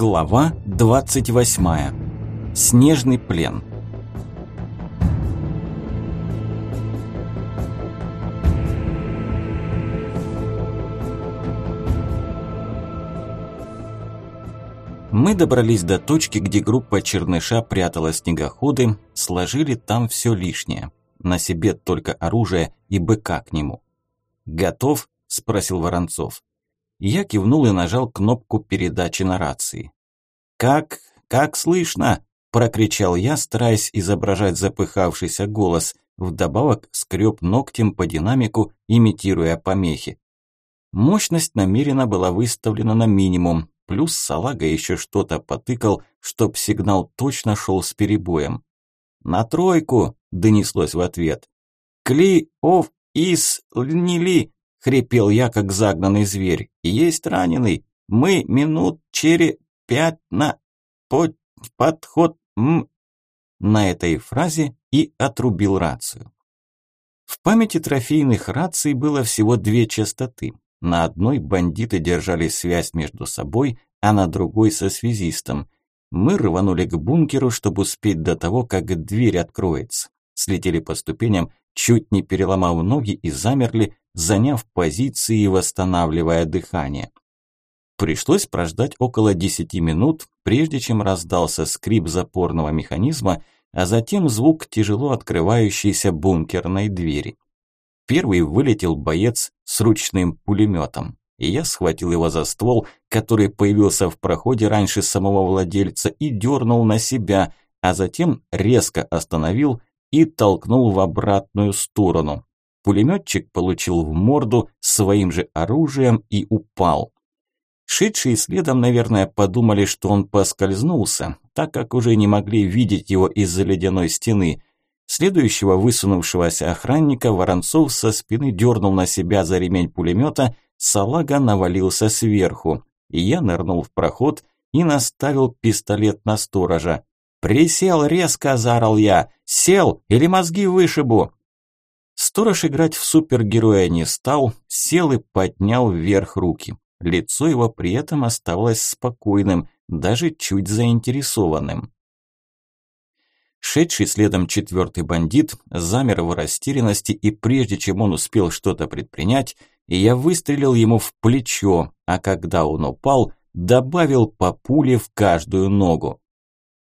Глава 28. Снежный плен. Мы добрались до точки, где группа Черныша прятала снегоходы, сложили там все лишнее. На себе только оружие и быка к нему. «Готов?» – спросил Воронцов. Я кивнул и нажал кнопку передачи на рации. «Как... как слышно?» – прокричал я, стараясь изображать запыхавшийся голос. Вдобавок скреб ногтем по динамику, имитируя помехи. Мощность намеренно была выставлена на минимум, плюс салага еще что-то потыкал, чтоб сигнал точно шел с перебоем. «На тройку!» – донеслось в ответ. «Кли, ов, ис, льнили!» Хрипел я, как загнанный зверь. Есть раненый. Мы минут через пять на под, подход м. На этой фразе и отрубил рацию. В памяти трофейных раций было всего две частоты. На одной бандиты держали связь между собой, а на другой со связистом. Мы рванули к бункеру, чтобы успеть до того, как дверь откроется. Слетели по ступеням, чуть не переломав ноги и замерли, заняв позиции и восстанавливая дыхание. Пришлось прождать около 10 минут, прежде чем раздался скрип запорного механизма, а затем звук тяжело открывающейся бункерной двери. Первый вылетел боец с ручным пулеметом, и я схватил его за ствол, который появился в проходе раньше самого владельца, и дернул на себя, а затем резко остановил и толкнул в обратную сторону. Пулеметчик получил в морду своим же оружием и упал. Шедшие следом, наверное, подумали, что он поскользнулся, так как уже не могли видеть его из-за ледяной стены. Следующего высунувшегося охранника Воронцов со спины дернул на себя за ремень пулемета, салага навалился сверху. И я нырнул в проход и наставил пистолет на сторожа. «Присел резко!» – заорал я. «Сел! Или мозги вышибу!» Сторож играть в супергероя не стал, сел и поднял вверх руки. Лицо его при этом оставалось спокойным, даже чуть заинтересованным. Шедший следом четвертый бандит замер в растерянности, и прежде чем он успел что-то предпринять, я выстрелил ему в плечо, а когда он упал, добавил по пуле в каждую ногу.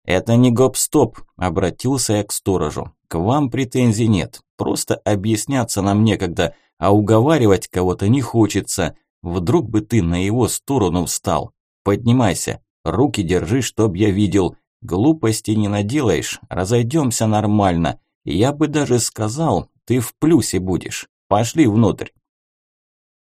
«Это не гоп-стоп», – обратился я к сторожу. «К вам претензий нет. Просто объясняться нам некогда, а уговаривать кого-то не хочется. Вдруг бы ты на его сторону встал. Поднимайся, руки держи, чтоб я видел. Глупости не наделаешь, разойдемся нормально. Я бы даже сказал, ты в плюсе будешь. Пошли внутрь».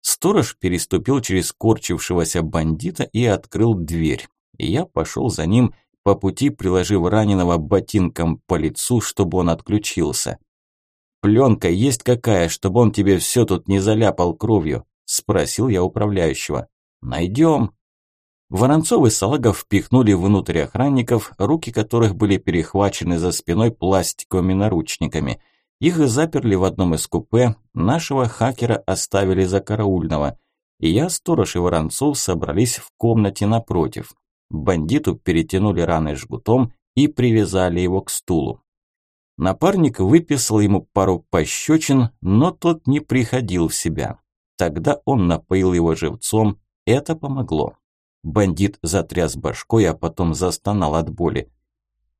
Сторож переступил через корчившегося бандита и открыл дверь. Я пошел за ним, по пути приложив раненого ботинком по лицу, чтобы он отключился. «Пленка есть какая, чтобы он тебе все тут не заляпал кровью?» – спросил я управляющего. «Найдем». Воронцов и Салагов впихнули внутрь охранников, руки которых были перехвачены за спиной пластиковыми наручниками. Их заперли в одном из купе, нашего хакера оставили за караульного. И я, сторож и Воронцов собрались в комнате напротив. Бандиту перетянули раны жгутом и привязали его к стулу. Напарник выписал ему пару пощечин, но тот не приходил в себя. Тогда он напоил его живцом, это помогло. Бандит затряс башкой, а потом застонал от боли.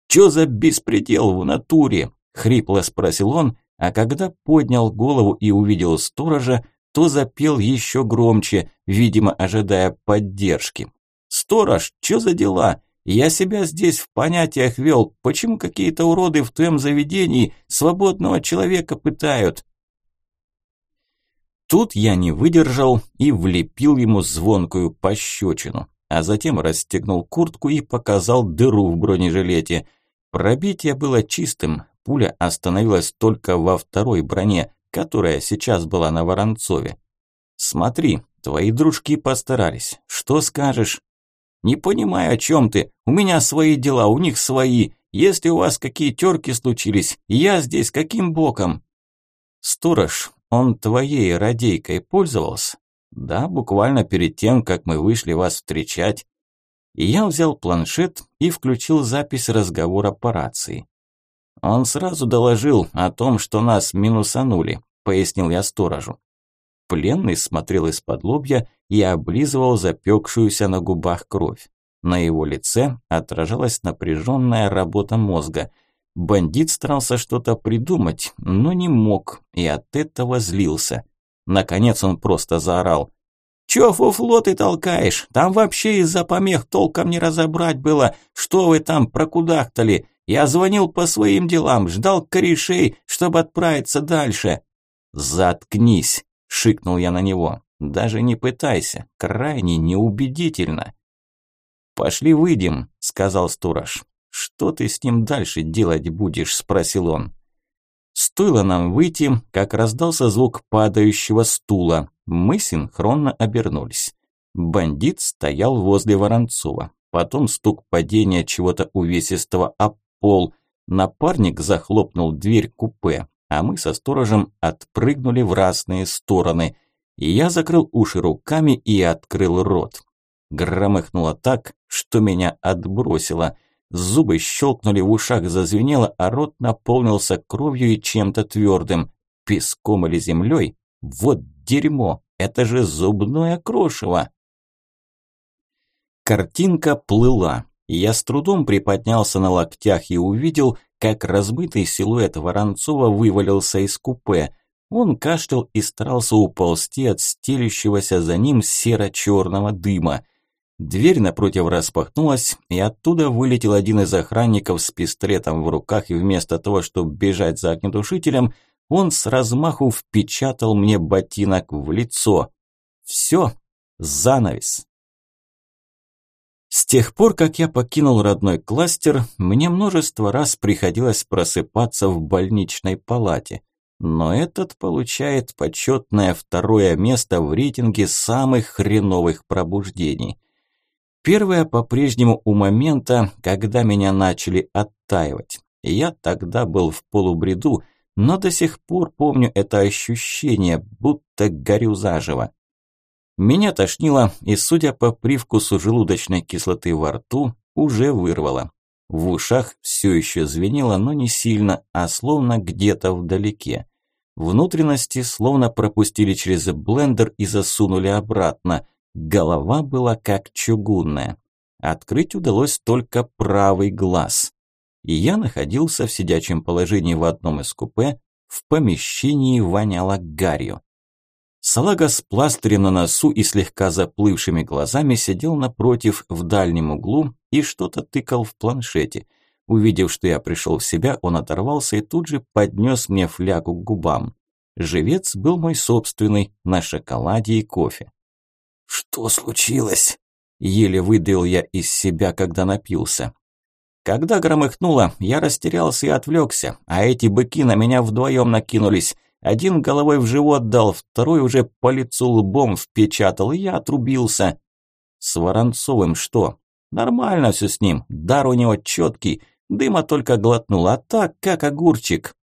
«Чё за беспредел в натуре?» – хрипло спросил он, а когда поднял голову и увидел сторожа, то запел еще громче, видимо, ожидая поддержки. «Сторож, что за дела? Я себя здесь в понятиях вел. Почему какие-то уроды в твоем заведении свободного человека пытают?» Тут я не выдержал и влепил ему звонкую пощечину, а затем расстегнул куртку и показал дыру в бронежилете. Пробитие было чистым, пуля остановилась только во второй броне, которая сейчас была на Воронцове. «Смотри, твои дружки постарались. Что скажешь?» «Не понимаю, о чем ты. У меня свои дела, у них свои. Если у вас какие терки случились, я здесь каким боком?» «Сторож, он твоей радейкой пользовался?» «Да, буквально перед тем, как мы вышли вас встречать». Я взял планшет и включил запись разговора по рации. Он сразу доложил о том, что нас минусанули, пояснил я сторожу. Пленный смотрел из-под лобья и облизывал запекшуюся на губах кровь. На его лице отражалась напряженная работа мозга. Бандит старался что-то придумать, но не мог, и от этого злился. Наконец он просто заорал. «Чё фуфло ты толкаешь? Там вообще из-за помех толком не разобрать было, что вы там прокудахтали. Я звонил по своим делам, ждал корешей, чтобы отправиться дальше». «Заткнись», – шикнул я на него. «Даже не пытайся, крайне неубедительно». «Пошли выйдем», – сказал сторож. «Что ты с ним дальше делать будешь?» – спросил он. Стоило нам выйти, как раздался звук падающего стула. Мы синхронно обернулись. Бандит стоял возле Воронцова. Потом стук падения чего-то увесистого об пол. Напарник захлопнул дверь купе, а мы со сторожем отпрыгнули в разные стороны. Я закрыл уши руками и открыл рот. Громыхнуло так, что меня отбросило. Зубы щелкнули, в ушах зазвенело, а рот наполнился кровью и чем-то твердым. Песком или землей? Вот дерьмо! Это же зубное крошево! Картинка плыла. Я с трудом приподнялся на локтях и увидел, как размытый силуэт Воронцова вывалился из купе. Он кашлял и старался уползти от стелющегося за ним серо-черного дыма. Дверь напротив распахнулась, и оттуда вылетел один из охранников с пистолетом в руках, и вместо того, чтобы бежать за огнетушителем, он с размаху впечатал мне ботинок в лицо. Все, занавес. С тех пор, как я покинул родной кластер, мне множество раз приходилось просыпаться в больничной палате. Но этот получает почетное второе место в рейтинге самых хреновых пробуждений. Первое по-прежнему у момента, когда меня начали оттаивать. Я тогда был в полубреду, но до сих пор помню это ощущение, будто горю заживо. Меня тошнило, и, судя по привкусу желудочной кислоты во рту, уже вырвало. В ушах все еще звенело, но не сильно, а словно где-то вдалеке. Внутренности словно пропустили через блендер и засунули обратно. Голова была как чугунная. Открыть удалось только правый глаз. И я находился в сидячем положении в одном из купе, в помещении воняло гарью. Салага с пластырем на носу и слегка заплывшими глазами сидел напротив в дальнем углу и что-то тыкал в планшете. Увидев, что я пришел в себя, он оторвался и тут же поднес мне флягу к губам. Живец был мой собственный, на шоколаде и кофе. «Что случилось?» – еле выдавил я из себя, когда напился. Когда громыхнуло, я растерялся и отвлекся, а эти быки на меня вдвоем накинулись – один головой в живот дал, второй уже по лицу лбом впечатал, и я отрубился. С Воронцовым что? Нормально все с ним, дар у него четкий, дыма только глотнул, а так, как огурчик.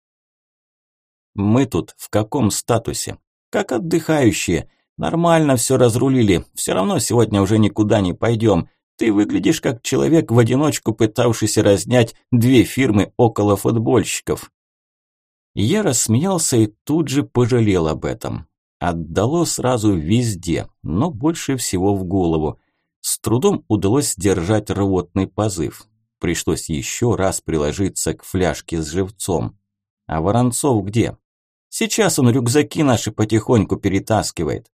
Мы тут в каком статусе? Как отдыхающие. Нормально все разрулили, все равно сегодня уже никуда не пойдем. Ты выглядишь как человек в одиночку, пытавшийся разнять две фирмы около футбольщиков. Я рассмеялся и тут же пожалел об этом. Отдало сразу везде, но больше всего в голову. С трудом удалось сдержать рвотный позыв. Пришлось еще раз приложиться к фляжке с живцом. А Воронцов где? Сейчас он рюкзаки наши потихоньку перетаскивает.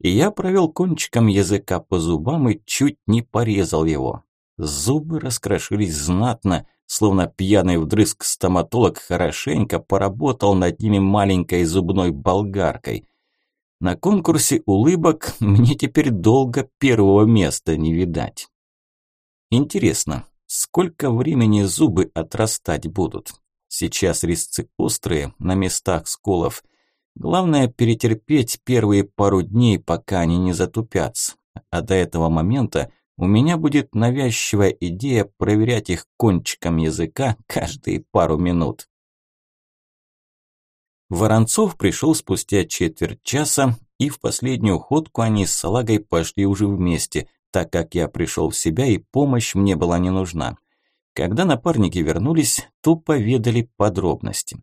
И я провел кончиком языка по зубам и чуть не порезал его. Зубы раскрошились знатно, словно пьяный вдрызг стоматолог хорошенько поработал над ними маленькой зубной болгаркой. На конкурсе улыбок мне теперь долго первого места не видать. Интересно, сколько времени зубы отрастать будут? Сейчас резцы острые, на местах сколов. Главное перетерпеть первые пару дней, пока они не затупятся. А до этого момента у меня будет навязчивая идея проверять их кончиком языка каждые пару минут. Воронцов пришел спустя четверть часа, и в последнюю ходку они с Салагой пошли уже вместе, так как я пришел в себя и помощь мне была не нужна. Когда напарники вернулись, то поведали подробности.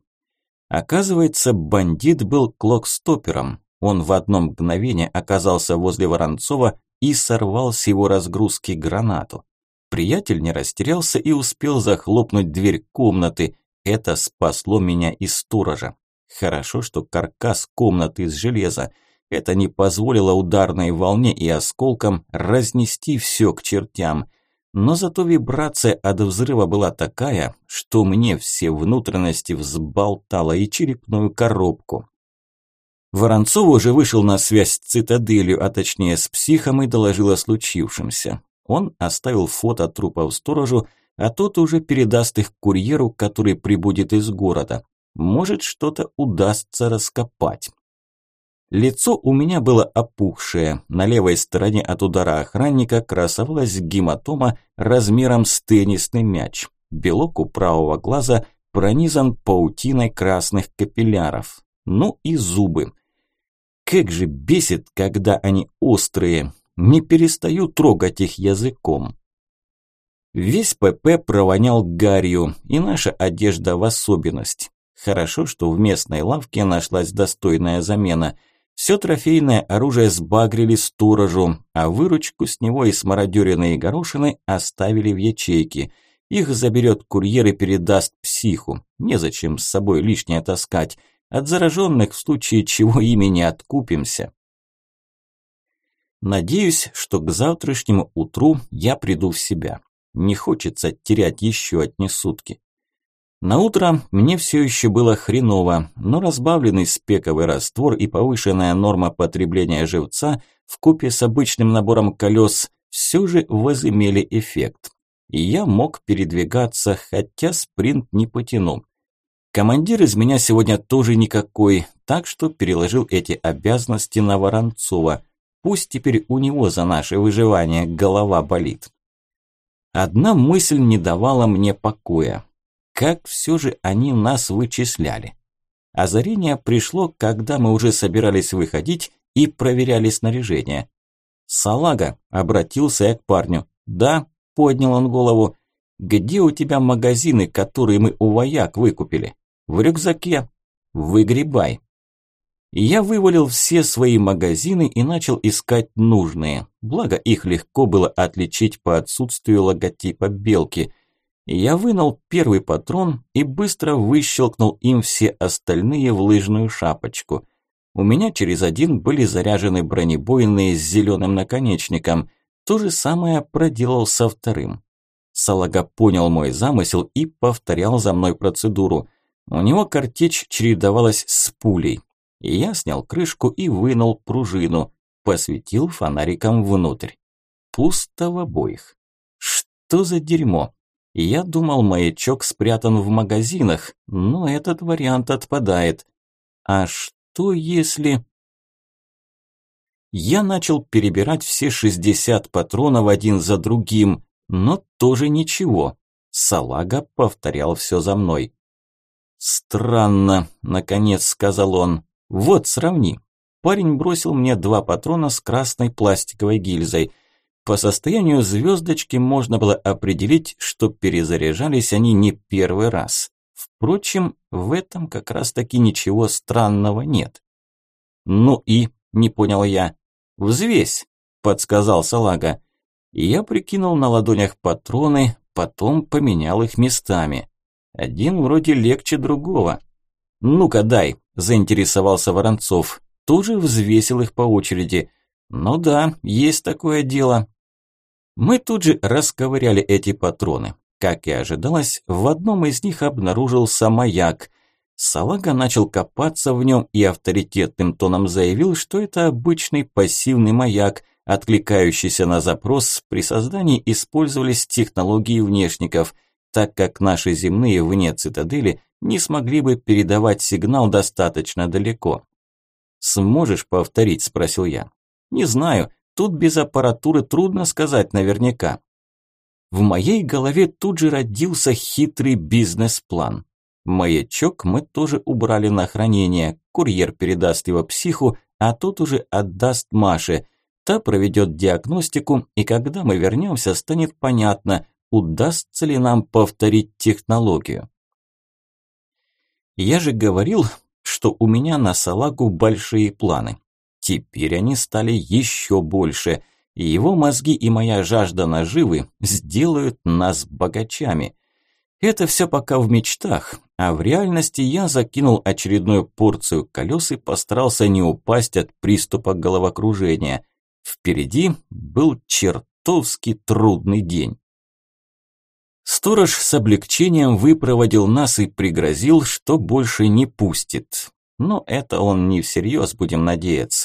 Оказывается, бандит был клокстопером. Он в одно мгновение оказался возле Воронцова и сорвал с его разгрузки гранату. Приятель не растерялся и успел захлопнуть дверь комнаты. Это спасло меня и сторожа. Хорошо, что каркас комнаты из железа. Это не позволило ударной волне и осколкам разнести все к чертям. Но зато вибрация от взрыва была такая, что мне все внутренности взболтало и черепную коробку. Воронцов уже вышел на связь с цитаделью, а точнее с психом и доложил о случившемся. Он оставил фото трупов сторожу, а тот уже передаст их курьеру, который прибудет из города. Может, что-то удастся раскопать. Лицо у меня было опухшее. На левой стороне от удара охранника красовалась гематома размером с теннисный мяч. Белок у правого глаза пронизан паутиной красных капилляров. Ну и зубы. Как же бесит, когда они острые. Не перестаю трогать их языком. Весь ПП провонял гарью, и наша одежда в особенность. Хорошо, что в местной лавке нашлась достойная замена. Все трофейное оружие сбагрили сторожу, а выручку с него и смародеренные горошины оставили в ячейке. Их заберет курьер и передаст психу. Незачем с собой лишнее таскать. От зараженных в случае чего ими не откупимся. Надеюсь, что к завтрашнему утру я приду в себя. Не хочется терять еще одни сутки. На утро мне все еще было хреново, но разбавленный спековый раствор и повышенная норма потребления живца в купе с обычным набором колес все же возымели эффект. И я мог передвигаться, хотя спринт не потяну. Командир из меня сегодня тоже никакой, так что переложил эти обязанности на Воронцова. Пусть теперь у него за наше выживание голова болит. Одна мысль не давала мне покоя. Как все же они нас вычисляли? Озарение пришло, когда мы уже собирались выходить и проверяли снаряжение. «Салага», – обратился я к парню. «Да», – поднял он голову. «Где у тебя магазины, которые мы у вояк выкупили?» В рюкзаке. Выгребай. Я вывалил все свои магазины и начал искать нужные. Благо их легко было отличить по отсутствию логотипа белки. Я вынул первый патрон и быстро выщелкнул им все остальные в лыжную шапочку. У меня через один были заряжены бронебойные с зеленым наконечником. То же самое проделал со вторым. Салага понял мой замысел и повторял за мной процедуру. У него картечь чередовалась с пулей. Я снял крышку и вынул пружину, посветил фонариком внутрь. Пусто в обоих. Что за дерьмо? Я думал, маячок спрятан в магазинах, но этот вариант отпадает. А что если... Я начал перебирать все 60 патронов один за другим, но тоже ничего. Салага повторял все за мной. «Странно», – наконец сказал он. «Вот, сравни». Парень бросил мне два патрона с красной пластиковой гильзой. По состоянию звездочки можно было определить, что перезаряжались они не первый раз. Впрочем, в этом как раз-таки ничего странного нет. «Ну и?» – не понял я. «Взвесь», – подсказал Салага. Я прикинул на ладонях патроны, потом поменял их местами. Один вроде легче другого. «Ну-ка, дай», – заинтересовался Воронцов. Тоже взвесил их по очереди. «Ну да, есть такое дело». Мы тут же расковыряли эти патроны. Как и ожидалось, в одном из них обнаружился маяк. Салага начал копаться в нем и авторитетным тоном заявил, что это обычный пассивный маяк, откликающийся на запрос, при создании использовались технологии внешников – так как наши земные вне цитадели не смогли бы передавать сигнал достаточно далеко. «Сможешь повторить?» – спросил я. «Не знаю, тут без аппаратуры трудно сказать наверняка». В моей голове тут же родился хитрый бизнес-план. Маячок мы тоже убрали на хранение, курьер передаст его психу, а тот уже отдаст Маше. Та проведет диагностику, и когда мы вернемся, станет понятно, удастся ли нам повторить технологию. Я же говорил, что у меня на салагу большие планы. Теперь они стали еще больше. Его мозги и моя жажда наживы сделают нас богачами. Это все пока в мечтах, а в реальности я закинул очередную порцию колес и постарался не упасть от приступа головокружения. Впереди был чертовски трудный день. Сторож с облегчением выпроводил нас и пригрозил, что больше не пустит. Но это он не всерьез, будем надеяться.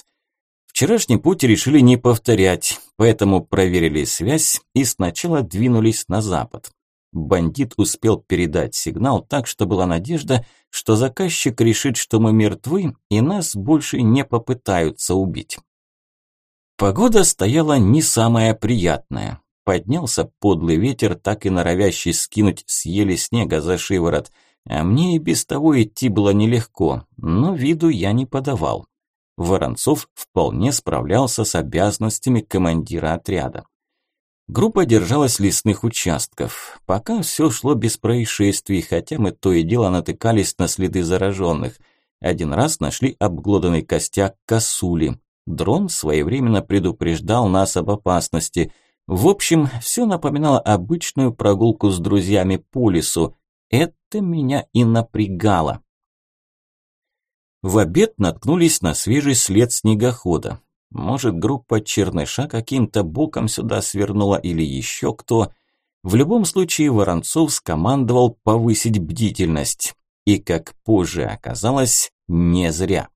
Вчерашний путь решили не повторять, поэтому проверили связь и сначала двинулись на запад. Бандит успел передать сигнал так, что была надежда, что заказчик решит, что мы мертвы и нас больше не попытаются убить. Погода стояла не самая приятная. Поднялся подлый ветер, так и норовящий скинуть с ели снега за шиворот. А мне и без того идти было нелегко, но виду я не подавал. Воронцов вполне справлялся с обязанностями командира отряда. Группа держалась лесных участков. Пока все шло без происшествий, хотя мы то и дело натыкались на следы зараженных. Один раз нашли обглоданный костяк косули. Дрон своевременно предупреждал нас об опасности. В общем, все напоминало обычную прогулку с друзьями по лесу. Это меня и напрягало. В обед наткнулись на свежий след снегохода. Может, группа Черныша каким-то боком сюда свернула или еще кто. В любом случае Воронцов скомандовал повысить бдительность. И, как позже оказалось, не зря.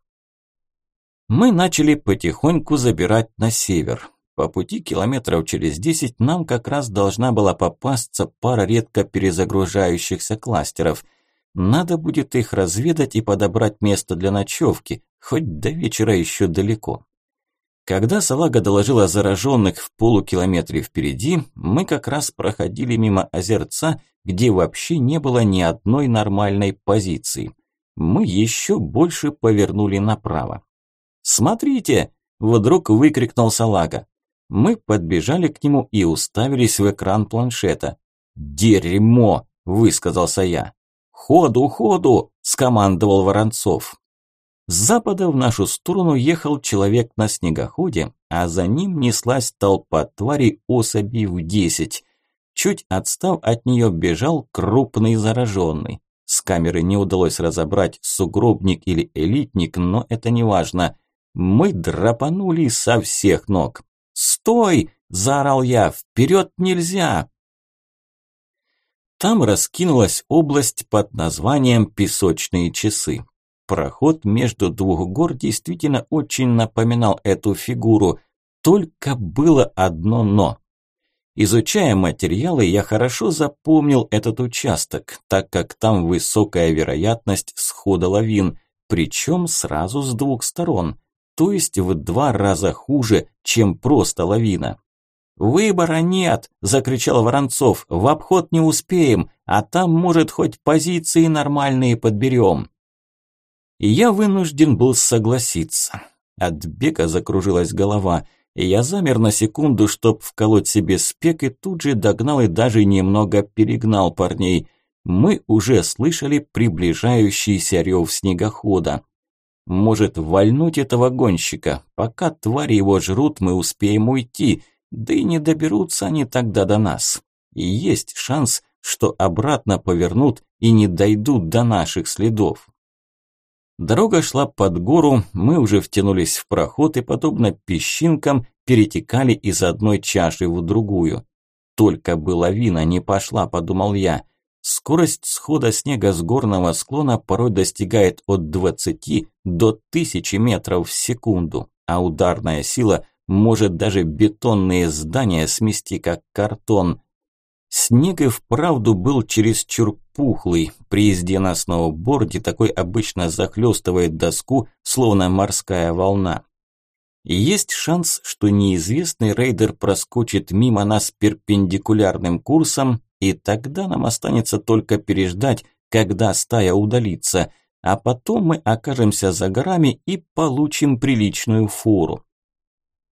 Мы начали потихоньку забирать на север. По пути километров через 10 нам как раз должна была попасться пара редко перезагружающихся кластеров. Надо будет их разведать и подобрать место для ночевки, хоть до вечера еще далеко. Когда салага доложила зараженных в полукилометре впереди, мы как раз проходили мимо озерца, где вообще не было ни одной нормальной позиции. Мы еще больше повернули направо. «Смотрите!» – вдруг выкрикнул салага. Мы подбежали к нему и уставились в экран планшета. «Дерьмо!» – высказался я. «Ходу, ходу!» – скомандовал Воронцов. С запада в нашу сторону ехал человек на снегоходе, а за ним неслась толпа тварей особей в десять. Чуть отстав от нее бежал крупный зараженный. С камеры не удалось разобрать, сугробник или элитник, но это не важно. Мы драпанули со всех ног. «Стой!» – заорал я. «Вперед нельзя!» Там раскинулась область под названием «Песочные часы». Проход между двух гор действительно очень напоминал эту фигуру, только было одно «но». Изучая материалы, я хорошо запомнил этот участок, так как там высокая вероятность схода лавин, причем сразу с двух сторон, то есть в два раза хуже, чем просто лавина. «Выбора нет!» – закричал Воронцов. «В обход не успеем, а там, может, хоть позиции нормальные подберем». И я вынужден был согласиться. От бега закружилась голова, я замер на секунду, чтоб вколоть себе спек, и тут же догнал и даже немного перегнал парней. Мы уже слышали приближающийся рев снегохода. Может, вальнуть этого гонщика? Пока твари его жрут, мы успеем уйти, да и не доберутся они тогда до нас. И есть шанс, что обратно повернут и не дойдут до наших следов. Дорога шла под гору, мы уже втянулись в проход и, подобно песчинкам, перетекали из одной чаши в другую. Только бы лавина не пошла, подумал я. Скорость схода снега с горного склона порой достигает от 20 до 1000 метров в секунду, а ударная сила может даже бетонные здания смести как картон. Снег и вправду был чересчур пухлый. При езде на сноуборде такой обычно захлестывает доску, словно морская волна. И есть шанс, что неизвестный рейдер проскочит мимо нас перпендикулярным курсом, и тогда нам останется только переждать, когда стая удалится, а потом мы окажемся за горами и получим приличную фору.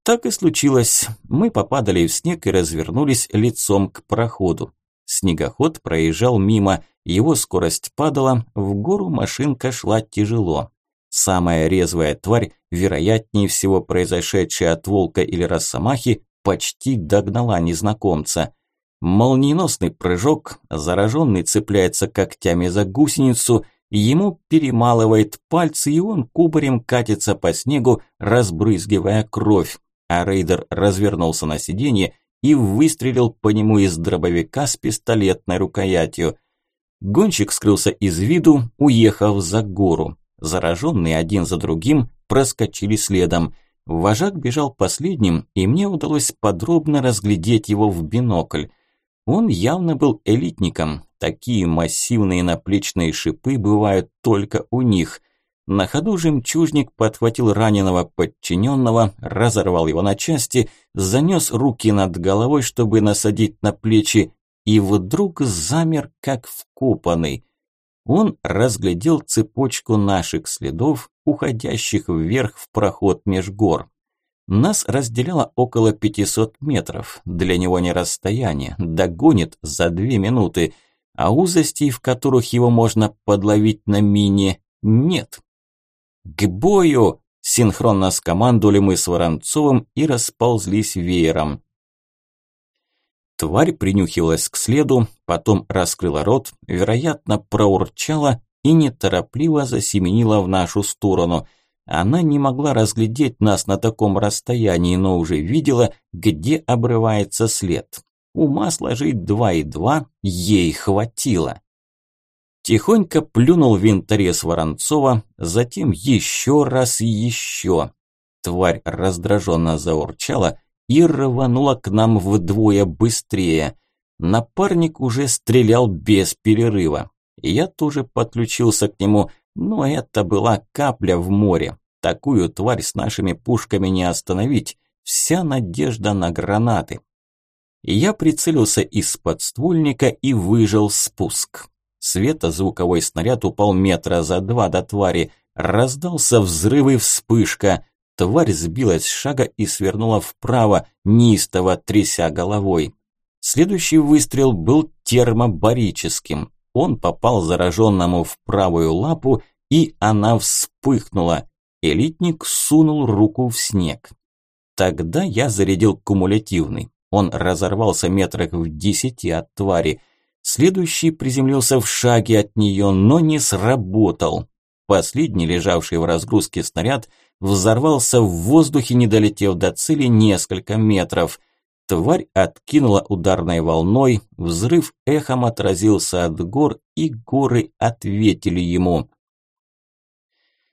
Так и случилось. Мы попадали в снег и развернулись лицом к проходу. Снегоход проезжал мимо, его скорость падала, в гору машинка шла тяжело. Самая резвая тварь, вероятнее всего произошедшая от волка или росомахи, почти догнала незнакомца. Молниеносный прыжок, зараженный цепляется когтями за гусеницу, ему перемалывает пальцы, и он кубарем катится по снегу, разбрызгивая кровь. А рейдер развернулся на сиденье и выстрелил по нему из дробовика с пистолетной рукоятью. Гонщик скрылся из виду, уехав за гору. Зараженные один за другим проскочили следом. Вожак бежал последним, и мне удалось подробно разглядеть его в бинокль. Он явно был элитником. Такие массивные наплечные шипы бывают только у них. На ходу жемчужник подхватил раненого подчиненного, разорвал его на части, занес руки над головой, чтобы насадить на плечи, и вдруг замер, как вкопанный. Он разглядел цепочку наших следов, уходящих вверх в проход меж гор. Нас разделяло около 500 метров, для него не расстояние, догонит за две минуты, а узостей, в которых его можно подловить на мине, нет. «К бою!» – синхронно скомандовали мы с Воронцовым и расползлись веером. Тварь принюхивалась к следу, потом раскрыла рот, вероятно, проурчала и неторопливо засеменила в нашу сторону. Она не могла разглядеть нас на таком расстоянии, но уже видела, где обрывается след. Ума сложить два и два ей хватило. Тихонько плюнул винторез Воронцова, затем еще раз и еще. Тварь раздраженно заурчала и рванула к нам вдвое быстрее. Напарник уже стрелял без перерыва. Я тоже подключился к нему, но это была капля в море. Такую тварь с нашими пушками не остановить. Вся надежда на гранаты. Я прицелился из подствольника и выжил спуск. Светозвуковой снаряд упал метра за два до твари. Раздался взрыв и вспышка. Тварь сбилась с шага и свернула вправо, неистово тряся головой. Следующий выстрел был термобарическим. Он попал зараженному в правую лапу, и она вспыхнула. Элитник сунул руку в снег. Тогда я зарядил кумулятивный. Он разорвался метрах в десяти от твари. Следующий приземлился в шаге от нее, но не сработал. Последний, лежавший в разгрузке снаряд, взорвался в воздухе, не долетев до цели несколько метров. Тварь откинула ударной волной, взрыв эхом отразился от гор, и горы ответили ему.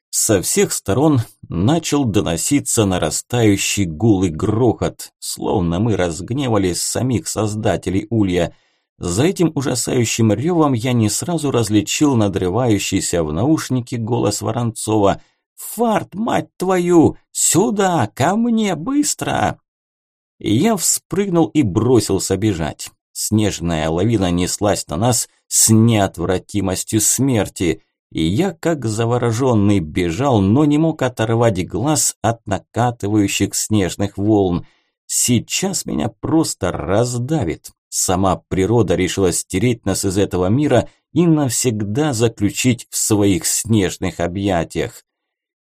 Со всех сторон начал доноситься нарастающий гул и грохот, словно мы разгневали самих создателей улья – за этим ужасающим ревом я не сразу различил надрывающийся в наушнике голос Воронцова. «Фарт, мать твою! Сюда! Ко мне! Быстро!» Я вспрыгнул и бросился бежать. Снежная лавина неслась на нас с неотвратимостью смерти, и я, как завороженный, бежал, но не мог оторвать глаз от накатывающих снежных волн. Сейчас меня просто раздавит. Сама природа решила стереть нас из этого мира и навсегда заключить в своих снежных объятиях.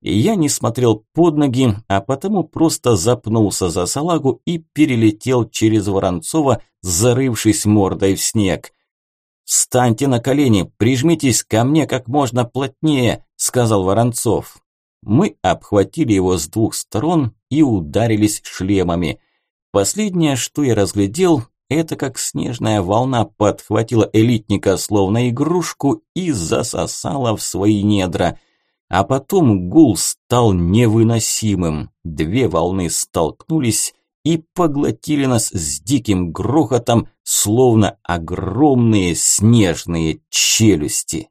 И я не смотрел под ноги, а потому просто запнулся за салагу и перелетел через Воронцова, зарывшись мордой в снег. «Встаньте на колени, прижмитесь ко мне как можно плотнее», – сказал Воронцов. Мы обхватили его с двух сторон и ударились шлемами. Последнее, что я разглядел, это как снежная волна подхватила элитника словно игрушку и засосала в свои недра. А потом гул стал невыносимым. Две волны столкнулись и поглотили нас с диким грохотом, словно огромные снежные челюсти.